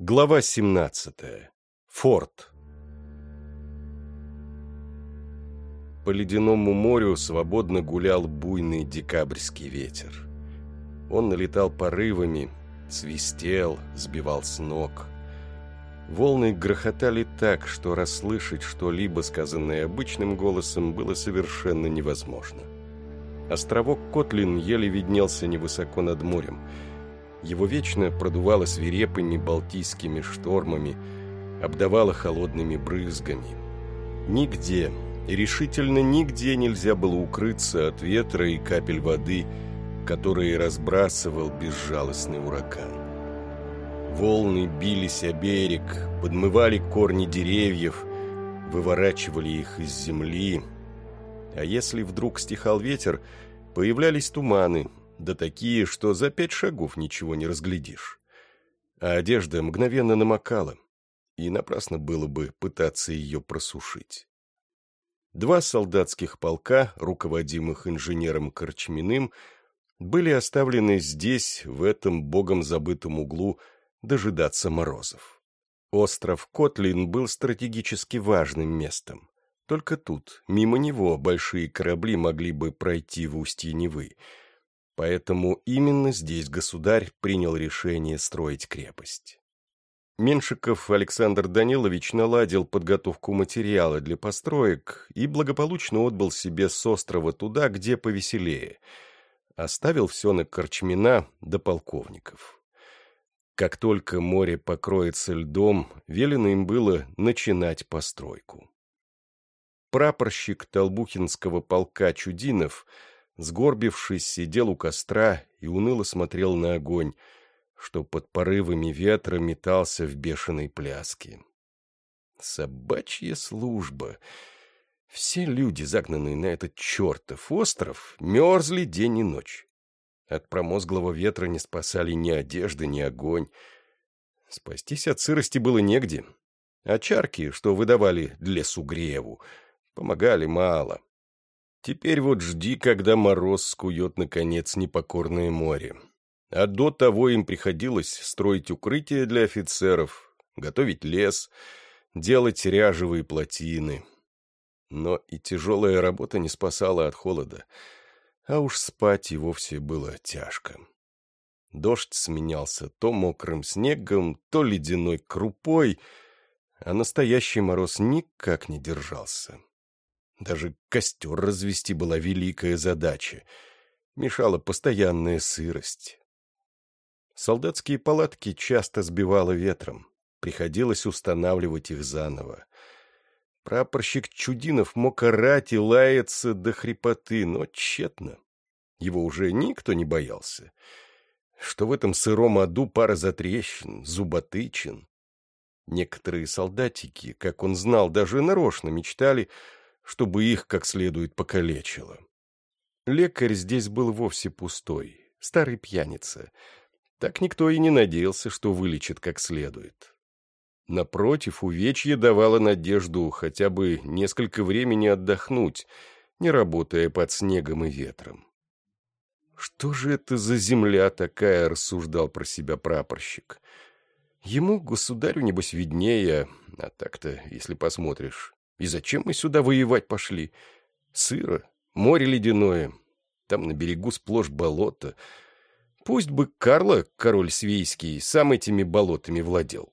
Глава 17. Форт. По ледяному морю свободно гулял буйный декабрьский ветер. Он налетал порывами, свистел, сбивал с ног. Волны грохотали так, что расслышать что-либо, сказанное обычным голосом, было совершенно невозможно. Островок Котлин еле виднелся невысоко над морем – его вечно продувало свирепыми балтийскими штормами, обдавало холодными брызгами. Нигде, решительно нигде нельзя было укрыться от ветра и капель воды, которые разбрасывал безжалостный ураган. Волны бились о берег, подмывали корни деревьев, выворачивали их из земли. А если вдруг стихал ветер, появлялись туманы, да такие, что за пять шагов ничего не разглядишь. А одежда мгновенно намокала, и напрасно было бы пытаться ее просушить. Два солдатских полка, руководимых инженером Корчминым, были оставлены здесь, в этом богом забытом углу, дожидаться морозов. Остров Котлин был стратегически важным местом. Только тут, мимо него, большие корабли могли бы пройти в устье Невы — Поэтому именно здесь государь принял решение строить крепость. Меншиков Александр Данилович наладил подготовку материала для построек и благополучно отбыл себе с острова туда, где повеселее. Оставил все на Корчмина до полковников. Как только море покроется льдом, велено им было начинать постройку. Прапорщик Толбухинского полка Чудинов – сгорбившись, сидел у костра и уныло смотрел на огонь, что под порывами ветра метался в бешеной пляске. Собачья служба. Все люди, загнанные на этот чертов остров, мерзли день и ночь. От промозглого ветра не спасали ни одежда, ни огонь. Спастись от сырости было негде. А чарки, что выдавали для сугреву, помогали мало. Теперь вот жди, когда мороз скует, наконец, непокорное море. А до того им приходилось строить укрытия для офицеров, готовить лес, делать ряжевые плотины. Но и тяжелая работа не спасала от холода, а уж спать и вовсе было тяжко. Дождь сменялся то мокрым снегом, то ледяной крупой, а настоящий мороз никак не держался. Даже костер развести была великая задача. Мешала постоянная сырость. Солдатские палатки часто сбивало ветром. Приходилось устанавливать их заново. Прапорщик Чудинов мог орать и лаяться до хрипоты, но тщетно. Его уже никто не боялся. Что в этом сыром аду пара затрещин, зуботычин. Некоторые солдатики, как он знал, даже нарочно мечтали чтобы их как следует покалечило. Лекарь здесь был вовсе пустой, старый пьяница. Так никто и не надеялся, что вылечит как следует. Напротив, увечье давало надежду хотя бы несколько времени отдохнуть, не работая под снегом и ветром. «Что же это за земля такая?» — рассуждал про себя прапорщик. «Ему, государю, небось, виднее, а так-то, если посмотришь, и зачем мы сюда воевать пошли? Сыро, море ледяное, там на берегу сплошь болото. Пусть бы Карло, король свейский, сам этими болотами владел.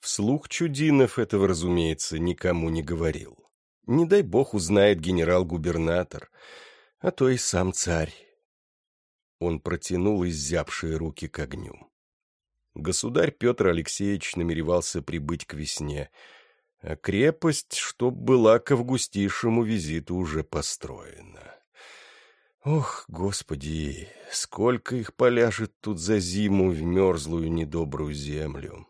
Вслух Чудинов этого, разумеется, никому не говорил. Не дай бог узнает генерал-губернатор, а то и сам царь. Он протянул изябшие руки к огню. Государь Петр Алексеевич намеревался прибыть к весне — а крепость, чтоб была к августейшему визиту уже построена. Ох, господи, сколько их поляжет тут за зиму в мерзлую недобрую землю.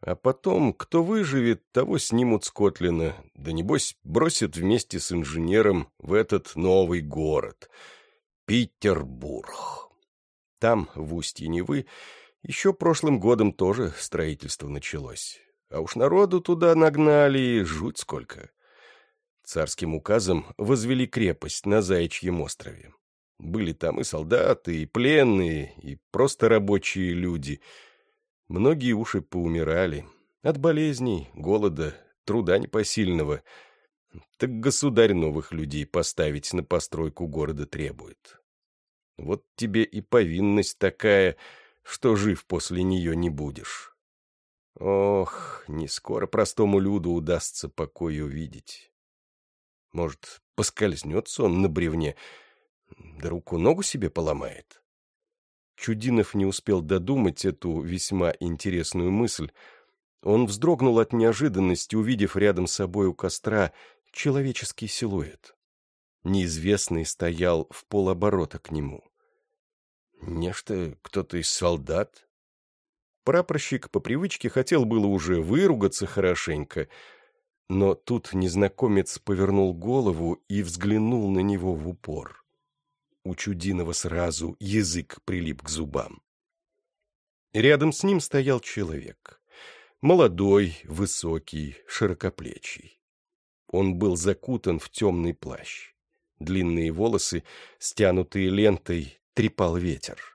А потом, кто выживет, того снимут с Котлина, да небось бросят вместе с инженером в этот новый город — Петербург. Там, в устье Невы, еще прошлым годом тоже строительство началось. А уж народу туда нагнали, жуть сколько. Царским указом возвели крепость на Заячьем острове. Были там и солдаты, и пленные, и просто рабочие люди. Многие уши поумирали. От болезней, голода, труда непосильного. Так государь новых людей поставить на постройку города требует. Вот тебе и повинность такая, что жив после нее не будешь. Ох, не скоро простому люду удастся покой увидеть. Может, поскользнется он на бревне, да руку-ногу себе поломает? Чудинов не успел додумать эту весьма интересную мысль. Он вздрогнул от неожиданности, увидев рядом с собой у костра человеческий силуэт. Неизвестный стоял в полоборота к нему. Нечто кто-то из солдат? Прапорщик по привычке хотел было уже выругаться хорошенько, но тут незнакомец повернул голову и взглянул на него в упор. У Чудинова сразу язык прилип к зубам. Рядом с ним стоял человек. Молодой, высокий, широкоплечий. Он был закутан в темный плащ. Длинные волосы, стянутые лентой, трепал ветер.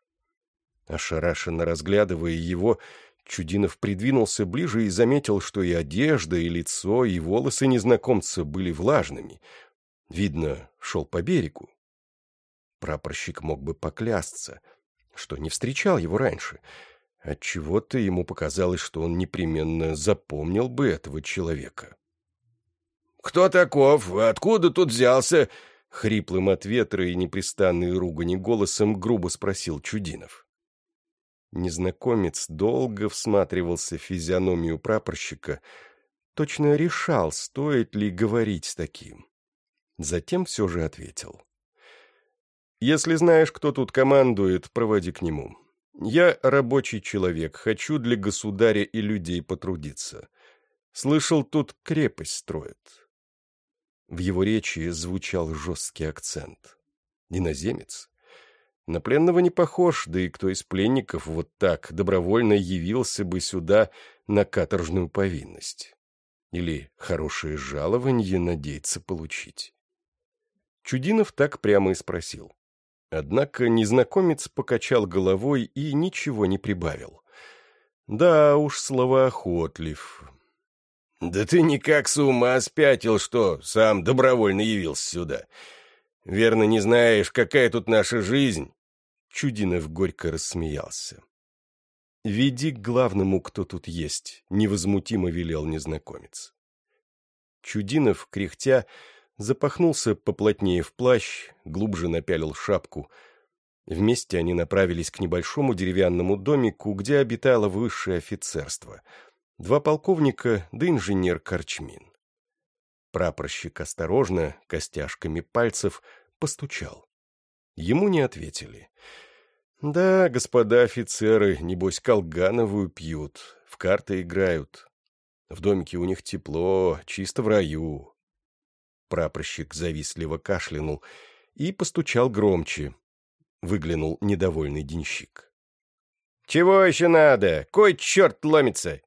Ошарашенно разглядывая его, Чудинов придвинулся ближе и заметил, что и одежда, и лицо, и волосы незнакомца были влажными. Видно, шел по берегу. Прапорщик мог бы поклясться, что не встречал его раньше. Отчего-то ему показалось, что он непременно запомнил бы этого человека. «Кто таков? Откуда тут взялся?» Хриплым от ветра и непрестанной ругани голосом грубо спросил Чудинов. Незнакомец долго всматривался в физиономию прапорщика, точно решал, стоит ли говорить с таким. Затем все же ответил. Если знаешь, кто тут командует, проводи к нему. Я рабочий человек, хочу для государя и людей потрудиться. Слышал, тут крепость строят. В его речи звучал жесткий акцент. Иноземец? На пленного не похож, да и кто из пленников вот так добровольно явился бы сюда на каторжную повинность? Или хорошее жалование надеется получить? Чудинов так прямо и спросил. Однако незнакомец покачал головой и ничего не прибавил. Да уж, словоохотлив. «Да ты никак с ума спятил, что сам добровольно явился сюда. Верно, не знаешь, какая тут наша жизнь?» Чудинов горько рассмеялся. «Веди к главному, кто тут есть», — невозмутимо велел незнакомец. Чудинов, кряхтя, запахнулся поплотнее в плащ, глубже напялил шапку. Вместе они направились к небольшому деревянному домику, где обитало высшее офицерство. Два полковника да инженер Корчмин. Прапорщик осторожно, костяшками пальцев, постучал. Ему не ответили. «Да, господа офицеры, небось, колгановую пьют, в карты играют. В домике у них тепло, чисто в раю, Прапорщик завистливо кашлянул и постучал громче. Выглянул недовольный денщик. «Чего еще надо? Кой черт ломится?»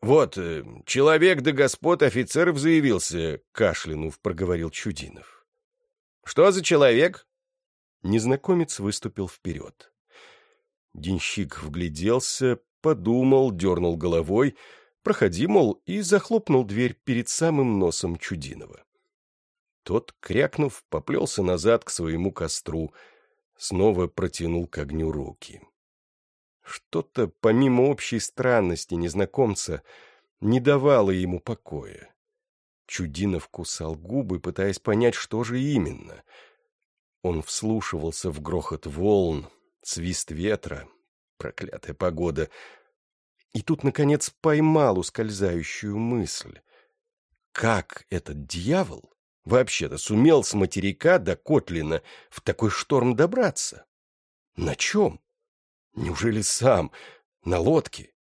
«Вот, э, человек да господ офицеров заявился», — кашлянув проговорил Чудинов. «Что за человек?» Незнакомец выступил вперед. Денщик вгляделся, подумал, дернул головой, проходи, мол, и захлопнул дверь перед самым носом Чудинова. Тот, крякнув, поплелся назад к своему костру, снова протянул к огню руки. Что-то, помимо общей странности незнакомца, не давало ему покоя. Чудинов кусал губы, пытаясь понять, что же именно. Он вслушивался в грохот волн, свист ветра, проклятая погода. И тут, наконец, поймал ускользающую мысль. Как этот дьявол вообще-то сумел с материка до Котлина в такой шторм добраться? На чем? Неужели сам? На лодке?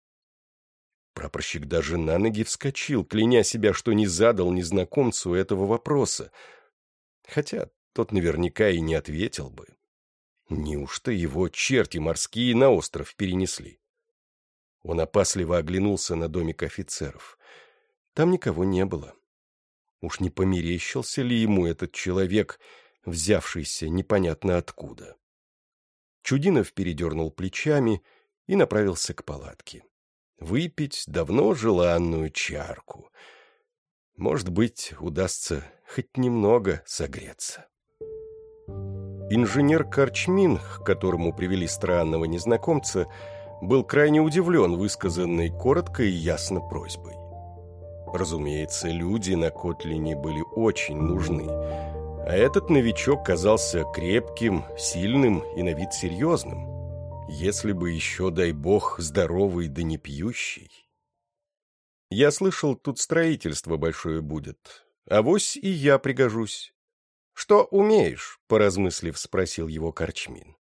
Прапорщик даже на ноги вскочил, кляня себя, что не задал незнакомцу этого вопроса. Хотя тот наверняка и не ответил бы. Неужто его черти морские на остров перенесли? Он опасливо оглянулся на домик офицеров. Там никого не было. Уж не померещился ли ему этот человек, взявшийся непонятно откуда? Чудинов передернул плечами и направился к палатке. выпить давно желанную чарку. Может быть, удастся хоть немного согреться. Инженер Корчмин, к которому привели странного незнакомца, был крайне удивлен высказанной коротко и ясно просьбой. Разумеется, люди на Котлине были очень нужны, а этот новичок казался крепким, сильным и на вид серьезным. Если бы еще, дай бог, здоровый да не пьющий. Я слышал, тут строительство большое будет. а Авось и я пригожусь. «Что умеешь?» — поразмыслив, спросил его Корчмин.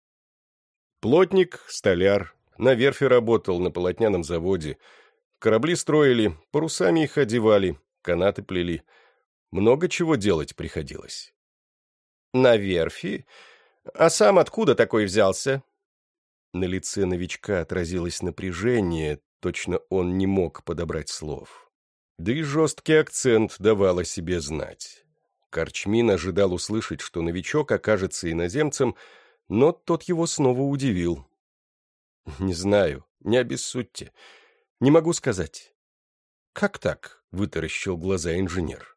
Плотник, столяр, на верфи работал, на полотняном заводе. Корабли строили, парусами их одевали, канаты плели. Много чего делать приходилось. «На верфи? А сам откуда такой взялся?» На лице новичка отразилось напряжение, точно он не мог подобрать слов. Да и жесткий акцент давал о себе знать. Корчмин ожидал услышать, что новичок окажется иноземцем, но тот его снова удивил. «Не знаю, не обессудьте. Не могу сказать». «Как так?» — вытаращил глаза инженер.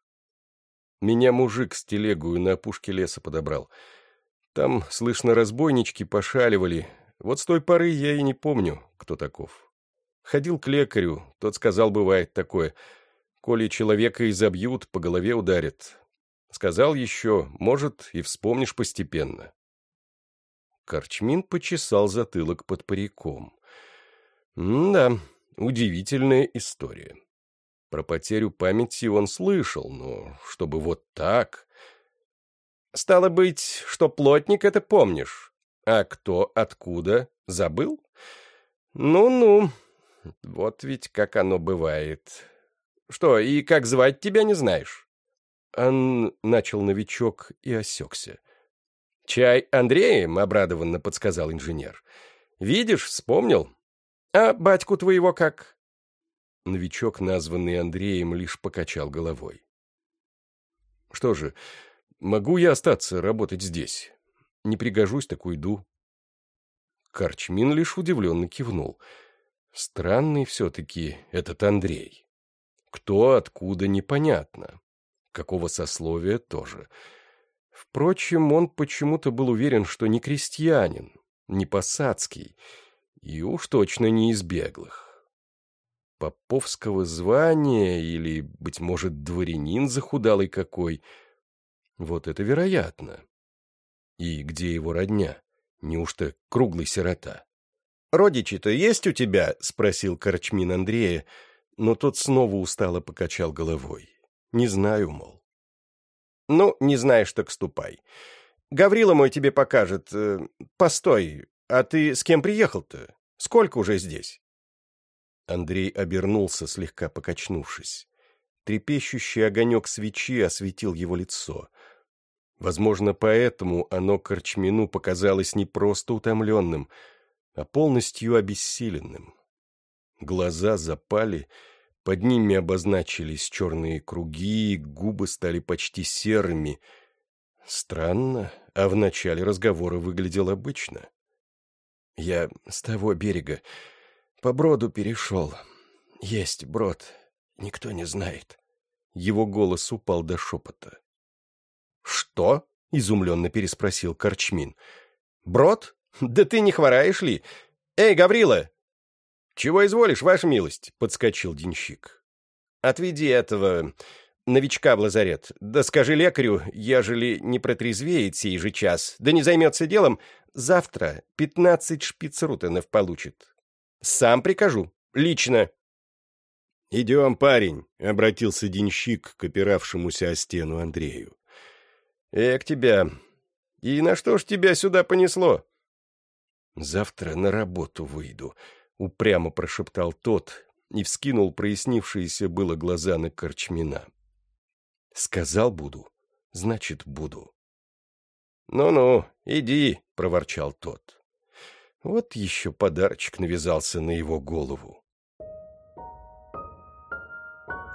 «Меня мужик с телегою на опушке леса подобрал. Там, слышно, разбойнички пошаливали. Вот с той поры я и не помню, кто таков. Ходил к лекарю, тот сказал, бывает такое. Коли человека изобьют, по голове ударят, Сказал еще, может, и вспомнишь постепенно. Корчмин почесал затылок под париком. да, удивительная история. Про потерю памяти он слышал, но чтобы вот так... Стало быть, что плотник это помнишь. А кто, откуда, забыл? Ну-ну, вот ведь как оно бывает. Что, и как звать тебя не знаешь? Ан... — начал новичок и осекся. «Чай Андреем?» — обрадованно подсказал инженер. «Видишь, вспомнил. А батьку твоего как?» Новичок, названный Андреем, лишь покачал головой. «Что же, могу я остаться работать здесь? Не пригожусь, так уйду». Корчмин лишь удивленно кивнул. «Странный все-таки этот Андрей. Кто, откуда, непонятно какого сословия тоже. Впрочем, он почему-то был уверен, что не крестьянин, не посадский, и уж точно не из беглых. Поповского звания или, быть может, дворянин захудалый какой. Вот это вероятно. И где его родня? Неужто круглый сирота? «Родичи-то есть у тебя?» — спросил Корчмин Андрея, но тот снова устало покачал головой. Не знаю, мол. Ну, не знаешь, так ступай. Гаврила мой тебе покажет. Э, постой, а ты с кем приехал-то? Сколько уже здесь? Андрей обернулся, слегка покачнувшись. Трепещущий огонек свечи осветил его лицо. Возможно, поэтому оно Корчмину показалось не просто утомленным, а полностью обессиленным. Глаза запали, под ними обозначились черные круги, губы стали почти серыми. Странно, а в начале разговора выглядел обычно. Я с того берега по броду перешел. Есть брод, никто не знает. Его голос упал до шепота. «Что?» — изумленно переспросил Корчмин. «Брод? Да ты не хвораешь ли? Эй, Гаврила, «Чего изволишь, ваша милость?» — подскочил денщик. «Отведи этого новичка в лазарет. Да скажи лекарю, ежели не протрезвеет сей же час, да не займется делом, завтра пятнадцать шпицрутенов получит. Сам прикажу. Лично». «Идем, парень», — обратился денщик к опиравшемуся о стену Андрею. «Эк тебя! И на что ж тебя сюда понесло?» «Завтра на работу выйду», — упрямо прошептал тот и вскинул прояснившиеся было глаза на Корчмина. «Сказал буду, значит, буду». «Ну-ну, иди», — проворчал тот. Вот еще подарочек навязался на его голову.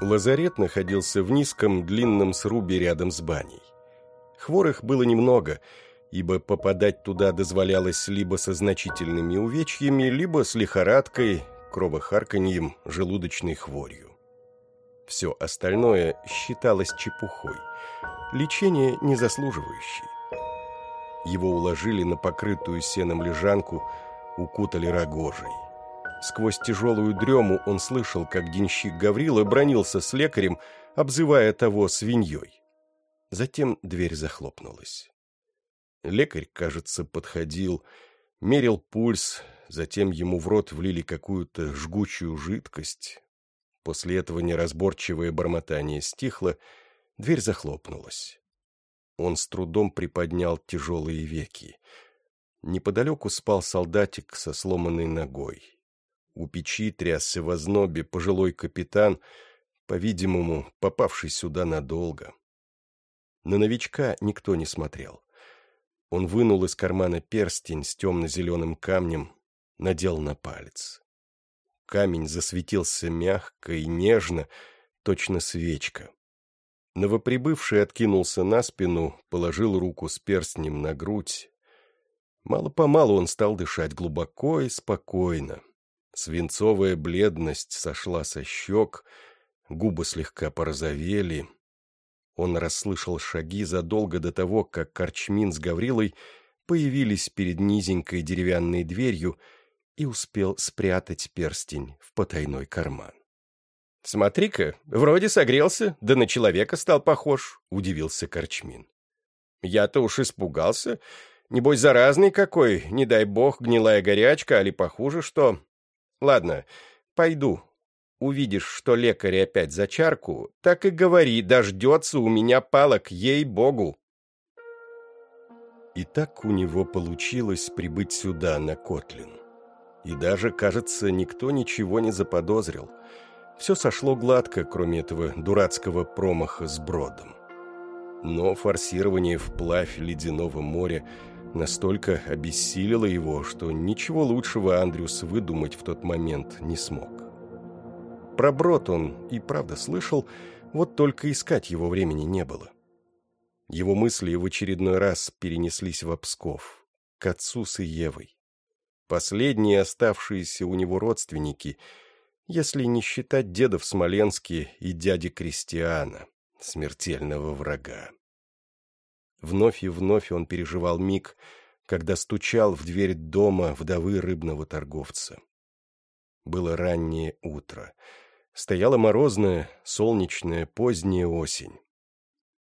Лазарет находился в низком длинном срубе рядом с баней. Хворых было немного — ибо попадать туда дозволялось либо со значительными увечьями, либо с лихорадкой, кровохарканьем, желудочной хворью. Все остальное считалось чепухой, лечение незаслуживающее. Его уложили на покрытую сеном лежанку, укутали рогожей. Сквозь тяжелую дрему он слышал, как денщик Гаврила бронился с лекарем, обзывая того свиньей. Затем дверь захлопнулась. Лекарь, кажется, подходил, мерил пульс, затем ему в рот влили какую-то жгучую жидкость. После этого неразборчивое бормотание стихло, дверь захлопнулась. Он с трудом приподнял тяжелые веки. Неподалеку спал солдатик со сломанной ногой. У печи трясся в ознобе пожилой капитан, по-видимому, попавший сюда надолго. На новичка никто не смотрел. Он вынул из кармана перстень с темно-зеленым камнем, надел на палец. Камень засветился мягко и нежно, точно свечка. Новоприбывший откинулся на спину, положил руку с перстнем на грудь. Мало-помалу он стал дышать глубоко и спокойно. Свинцовая бледность сошла со щек, губы слегка порозовели. Он расслышал шаги задолго до того, как Корчмин с Гаврилой появились перед низенькой деревянной дверью и успел спрятать перстень в потайной карман. «Смотри-ка, вроде согрелся, да на человека стал похож», — удивился Корчмин. «Я-то уж испугался. Небось, заразный какой, не дай бог, гнилая горячка, али похуже что. Ладно, пойду. Увидишь, что лекарь опять за чарку, так и говори, дождется у меня палок, ей-богу. И так у него получилось прибыть сюда, на Котлин. И даже, кажется, никто ничего не заподозрил. Все сошло гладко, кроме этого дурацкого промаха с бродом. Но форсирование вплавь ледяного моря – настолько обессилило его, что ничего лучшего Андрюс выдумать в тот момент не смог. Про брод он и правда слышал, вот только искать его времени не было. Его мысли в очередной раз перенеслись в Псков, к отцу с Евой. Последние оставшиеся у него родственники, если не считать деда в Смоленске и дяди Кристиана, смертельного врага. Вновь и вновь он переживал миг, когда стучал в дверь дома вдовы рыбного торговца. Было раннее утро. Стояла морозная, солнечная, поздняя осень.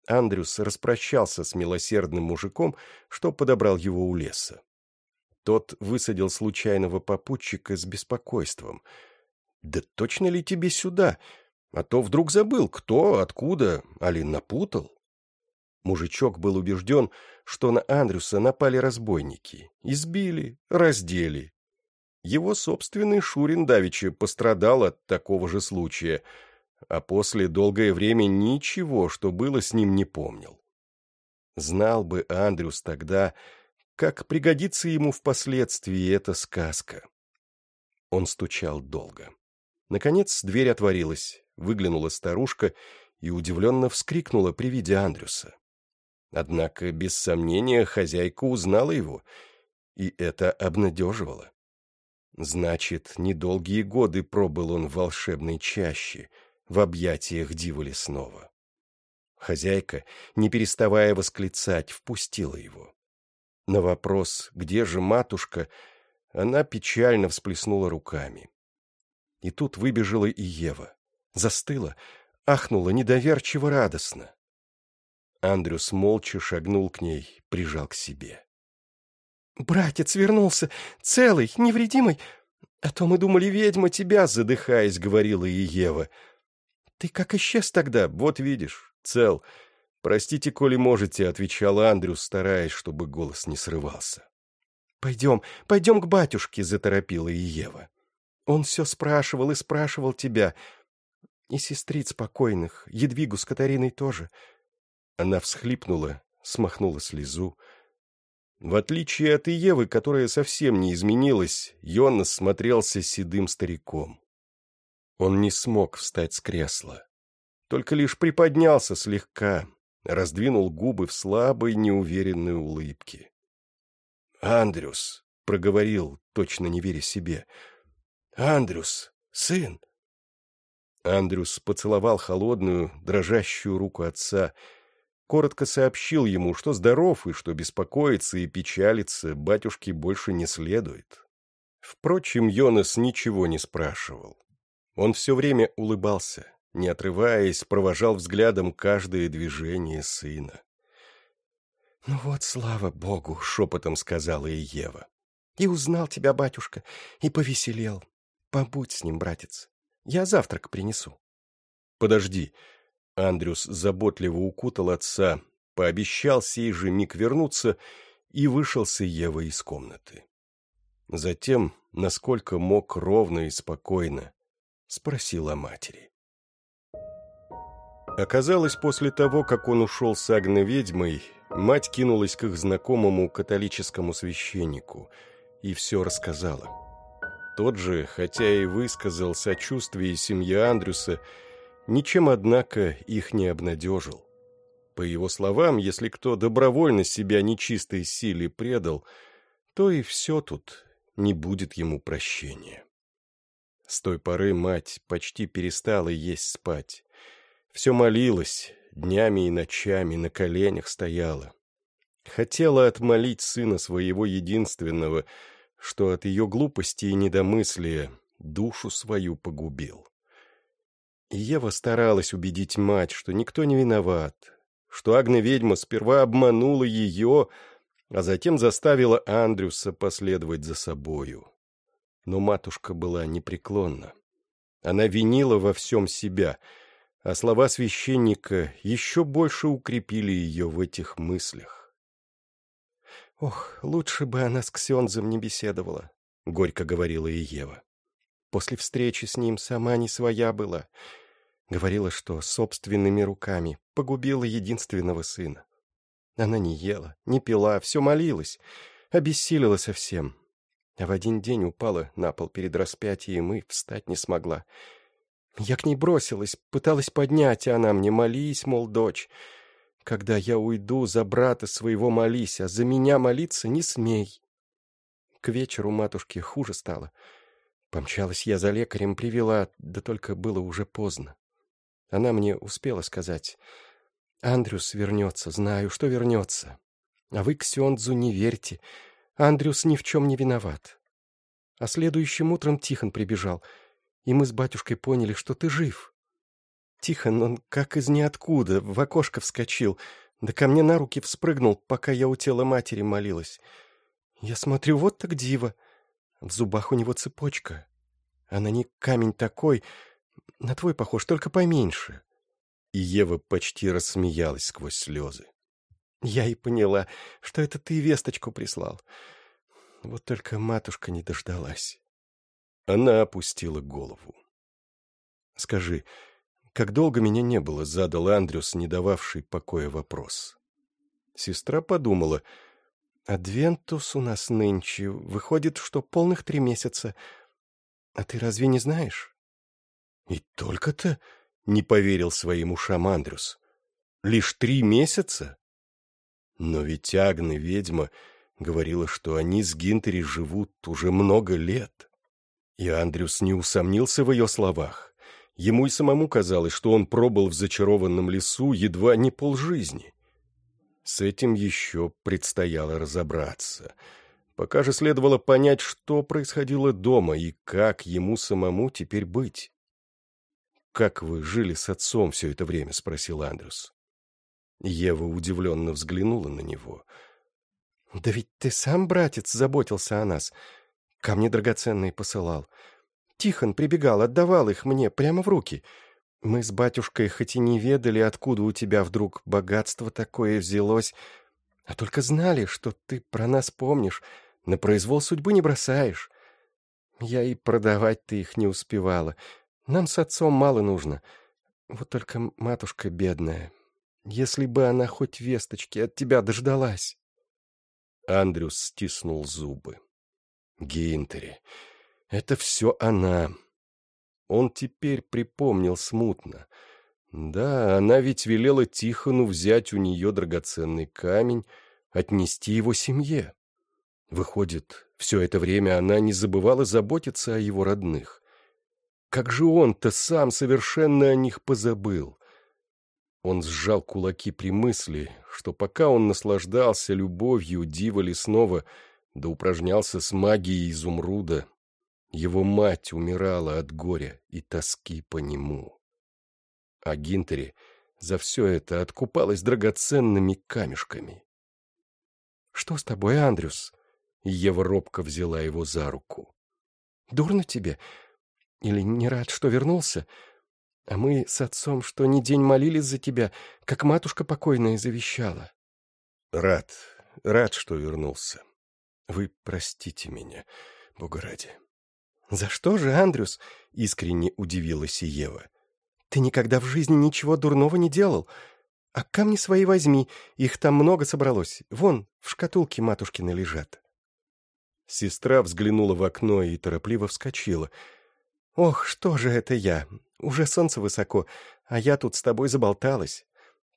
Андрюс распрощался с милосердным мужиком, что подобрал его у леса. Тот высадил случайного попутчика с беспокойством. «Да точно ли тебе сюда? А то вдруг забыл, кто, откуда, али напутал?» Мужичок был убежден, что на Андрюса напали разбойники, избили, раздели. Его собственный Шурин Давичи пострадал от такого же случая, а после долгое время ничего, что было с ним, не помнил. Знал бы Андрюс тогда, как пригодится ему впоследствии эта сказка. Он стучал долго. Наконец дверь отворилась, выглянула старушка и удивленно вскрикнула при виде Андрюса. Однако, без сомнения, хозяйка узнала его, и это обнадеживало. Значит, недолгие годы пробыл он в волшебной чаще, в объятиях дива лесного. Хозяйка, не переставая восклицать, впустила его. На вопрос «Где же матушка?» она печально всплеснула руками. И тут выбежала и Ева. Застыла, ахнула недоверчиво радостно. Андрюс молча шагнул к ней, прижал к себе. «Братец вернулся, целый, невредимый. А то мы думали, ведьма тебя, задыхаясь, говорила и Ева. Ты как исчез тогда, вот видишь, цел. Простите, коли можете», — отвечал Андрюс, стараясь, чтобы голос не срывался. «Пойдем, пойдем к батюшке», — заторопила и Ева. «Он все спрашивал и спрашивал тебя. И сестриц покойных, Едвигу с Катариной тоже». Она всхлипнула, смахнула слезу. В отличие от Иевы, которая совсем не изменилась, Йонас смотрелся седым стариком. Он не смог встать с кресла. Только лишь приподнялся слегка, раздвинул губы в слабой, неуверенной улыбке. «Андрюс», — проговорил, точно не веря себе, — Андрюс, сын!» Андрюс поцеловал холодную, дрожащую руку отца, коротко сообщил ему, что здоров и что беспокоиться и печалиться батюшке больше не следует. Впрочем, Йонас ничего не спрашивал. Он все время улыбался, не отрываясь, провожал взглядом каждое движение сына. «Ну вот, слава богу!» — шепотом сказала и Ева. «И узнал тебя, батюшка, и повеселел. Побудь с ним, братец. Я завтрак принесу». «Подожди». Андрюс заботливо укутал отца, пообещал сей же миг вернуться и вышел с Евой из комнаты. Затем, насколько мог ровно и спокойно, спросил о матери. Оказалось, после того, как он ушел с Агной-ведьмой, мать кинулась к их знакомому католическому священнику и все рассказала. Тот же, хотя и высказал сочувствие семье Андрюса, ничем, однако, их не обнадежил. По его словам, если кто добровольно себя нечистой силе предал, то и все тут не будет ему прощения. С той поры мать почти перестала есть спать. Все молилась, днями и ночами на коленях стояла. Хотела отмолить сына своего единственного, что от ее глупости и недомыслия душу свою погубил. И Ева старалась убедить мать, что никто не виноват, что Агна-ведьма сперва обманула ее, а затем заставила Андрюса последовать за собою. Но матушка была непреклонна. Она винила во всем себя, а слова священника еще больше укрепили ее в этих мыслях. «Ох, лучше бы она с Ксензом не беседовала», — горько говорила и Ева. «После встречи с ним сама не своя была. Говорила, что собственными руками погубила единственного сына. Она не ела, не пила, все молилась, обессилила совсем. А в один день упала на пол перед распятием и встать не смогла. Я к ней бросилась, пыталась поднять, а она мне молись, мол, дочь. Когда я уйду, за брата своего молись, а за меня молиться не смей. К вечеру матушке хуже стало. Помчалась я за лекарем, привела, да только было уже поздно. Она мне успела сказать... Андрюс вернется, знаю, что вернется. А вы к Сёндзу не верьте. Андрюс ни в чем не виноват. А следующим утром Тихон прибежал, и мы с батюшкой поняли, что ты жив. Тихон, он как из ниоткуда, в окошко вскочил, да ко мне на руки вспрыгнул, пока я у тела матери молилась. Я смотрю, вот так диво. В зубах у него цепочка. А на ней камень такой, на твой похож, только поменьше и Ева почти рассмеялась сквозь слезы. «Я и поняла, что это ты весточку прислал. Вот только матушка не дождалась». Она опустила голову. «Скажи, как долго меня не было?» — задал Андрюс, не дававший покоя вопрос. Сестра подумала. «Адвентус у нас нынче. Выходит, что полных три месяца. А ты разве не знаешь?» «И только-то...» не поверил своим ушам Андрюс. Лишь три месяца? Но ведь Агна, ведьма, говорила, что они с Гинтери живут уже много лет. И Андрюс не усомнился в ее словах. Ему и самому казалось, что он пробыл в зачарованном лесу едва не полжизни. С этим еще предстояло разобраться. Пока же следовало понять, что происходило дома и как ему самому теперь быть. «Как вы жили с отцом все это время?» — спросил Андрюс. Ева удивленно взглянула на него. «Да ведь ты сам, братец, заботился о нас. Камни драгоценные посылал. Тихон прибегал, отдавал их мне прямо в руки. Мы с батюшкой хоть и не ведали, откуда у тебя вдруг богатство такое взялось, а только знали, что ты про нас помнишь, на произвол судьбы не бросаешь. Я и продавать ты их не успевала». Нам с отцом мало нужно. Вот только матушка бедная. Если бы она хоть весточки от тебя дождалась. Андрюс стиснул зубы. Гейнтери, это все она. Он теперь припомнил смутно. Да, она ведь велела Тихону взять у нее драгоценный камень, отнести его семье. Выходит, Все это время она не забывала заботиться о его родных. Как же он-то сам совершенно о них позабыл? Он сжал кулаки при мысли, что пока он наслаждался любовью дива лесного, да упражнялся с магией изумруда, его мать умирала от горя и тоски по нему. А Гинтери за все это откупалась драгоценными камешками. «Что с тобой, Андрюс?» Ева робко взяла его за руку. «Дурно тебе? Или не рад, что вернулся? А мы с отцом что ни день молились за тебя, как матушка покойная завещала». «Рад, рад, что вернулся. Вы простите меня, Бога ради». «За что же, Андрюс?» — искренне удивилась Ева. «Ты никогда в жизни ничего дурного не делал. А камни свои возьми, их там много собралось. Вон, в шкатулке матушкины лежат». Сестра взглянула в окно и торопливо вскочила. «Ох, что же это я? Уже солнце высоко, а я тут с тобой заболталась.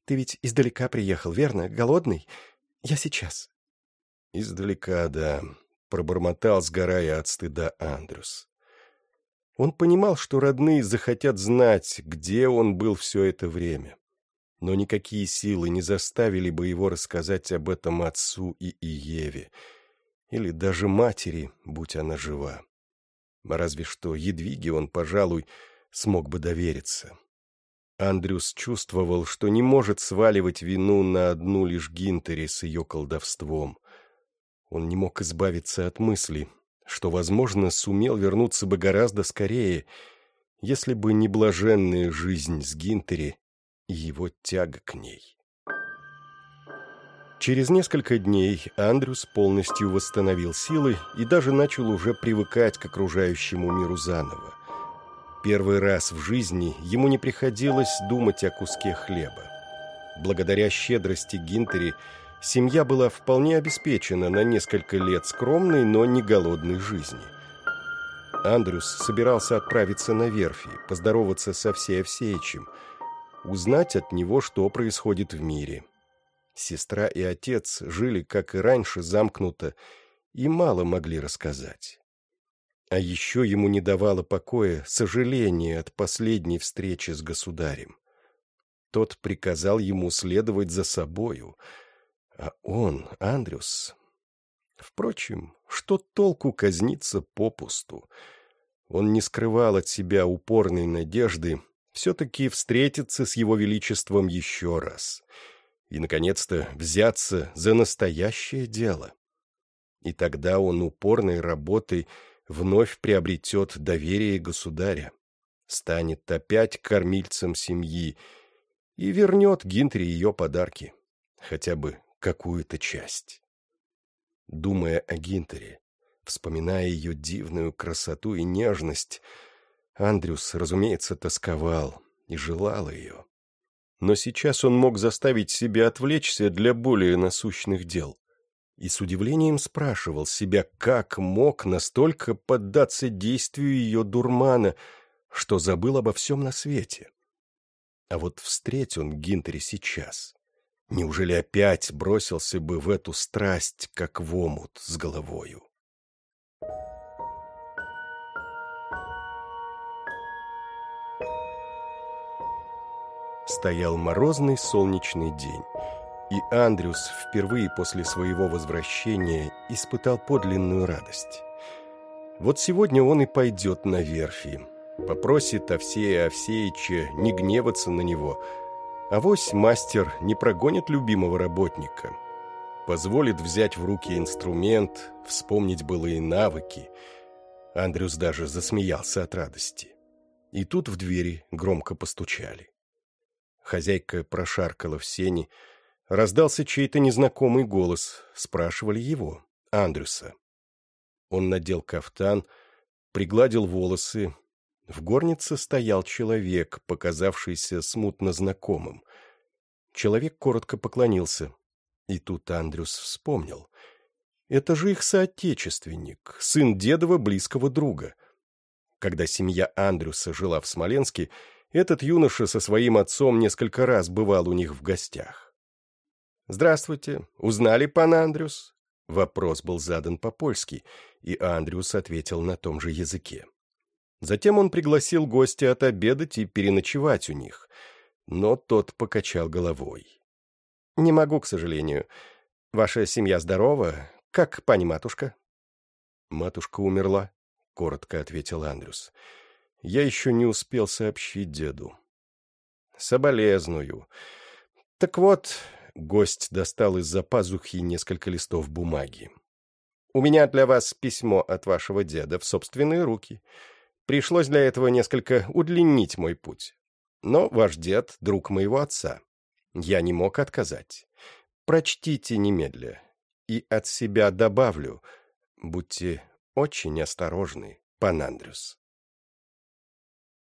Ты ведь издалека приехал, верно? Голодный? Я сейчас». «Издалека, да», — пробормотал, сгорая от стыда Андрюс. Он понимал, что родные захотят знать, где он был все это время. Но никакие силы не заставили бы его рассказать об этом отцу и Иеве или даже матери, будь она жива. Разве что Едвиге он, пожалуй, смог бы довериться. Андрюс чувствовал, что не может сваливать вину на одну лишь Гинтери с ее колдовством. Он не мог избавиться от мысли, что, возможно, сумел вернуться бы гораздо скорее, если бы не блаженная жизнь с Гинтери и его тяга к ней. Через несколько дней Андрюс полностью восстановил силы и даже начал уже привыкать к окружающему миру заново. Первый раз в жизни ему не приходилось думать о куске хлеба. Благодаря щедрости Гинтери семья была вполне обеспечена на несколько лет скромной, но не голодной жизни. Андрюс собирался отправиться на верфи, поздороваться со всей Овсеичем, узнать от него, что происходит в мире – Сестра и отец жили, как и раньше, замкнуто и мало могли рассказать. А еще ему не давало покоя сожаление от последней встречи с государем. Тот приказал ему следовать за собою, а он, Андрюс... Впрочем, что толку казниться попусту? Он не скрывал от себя упорной надежды все-таки встретиться с его величеством еще раз — и, наконец-то, взяться за настоящее дело. И тогда он упорной работой вновь приобретет доверие государя, станет опять кормильцем семьи и вернет Гинтри ее подарки, хотя бы какую-то часть. Думая о Гинтере, вспоминая ее дивную красоту и нежность, Андрюс, разумеется, тосковал и желал ее но сейчас он мог заставить себя отвлечься для более насущных дел. И с удивлением спрашивал себя, как мог настолько поддаться действию ее дурмана, что забыл обо всем на свете. А вот встреть он Гинтери сейчас. Неужели опять бросился бы в эту страсть, как в омут с головою? Стоял морозный солнечный день, и Андрюс впервые после своего возвращения испытал подлинную радость. Вот сегодня он и пойдет на верфи, попросит Овсея Овсеича не гневаться на него, а вось мастер не прогонит любимого работника, позволит взять в руки инструмент, вспомнить былые навыки. Андрюс даже засмеялся от радости. И тут в двери громко постучали. Хозяйка прошаркала в сени. Раздался чей-то незнакомый голос. Спрашивали его, Андрюса. Он надел кафтан, пригладил волосы. В горнице стоял человек, показавшийся смутно знакомым. Человек коротко поклонился. И тут Андрюс вспомнил. Это же их соотечественник, сын дедова близкого друга. Когда семья Андрюса жила в Смоленске, этот юноша со своим отцом несколько раз бывал у них в гостях. «Здравствуйте. Узнали, пан Андрюс? Вопрос был задан по-польски, и Андрюс ответил на том же языке. Затем он пригласил гостя отобедать и переночевать у них, но тот покачал головой. «Не могу, к сожалению. Ваша семья здорова? Как пани-матушка?» «Матушка умерла», — коротко ответил Андрюс. «Я еще не успел сообщить деду». «Соболезную. Так вот, Гость достал из-за пазухи несколько листов бумаги. «У меня для вас письмо от вашего деда в собственные руки. Пришлось для этого несколько удлинить мой путь. Но ваш дед — друг моего отца. Я не мог отказать. Прочтите немедля. И от себя добавлю. Будьте очень осторожны, пан Андрюс».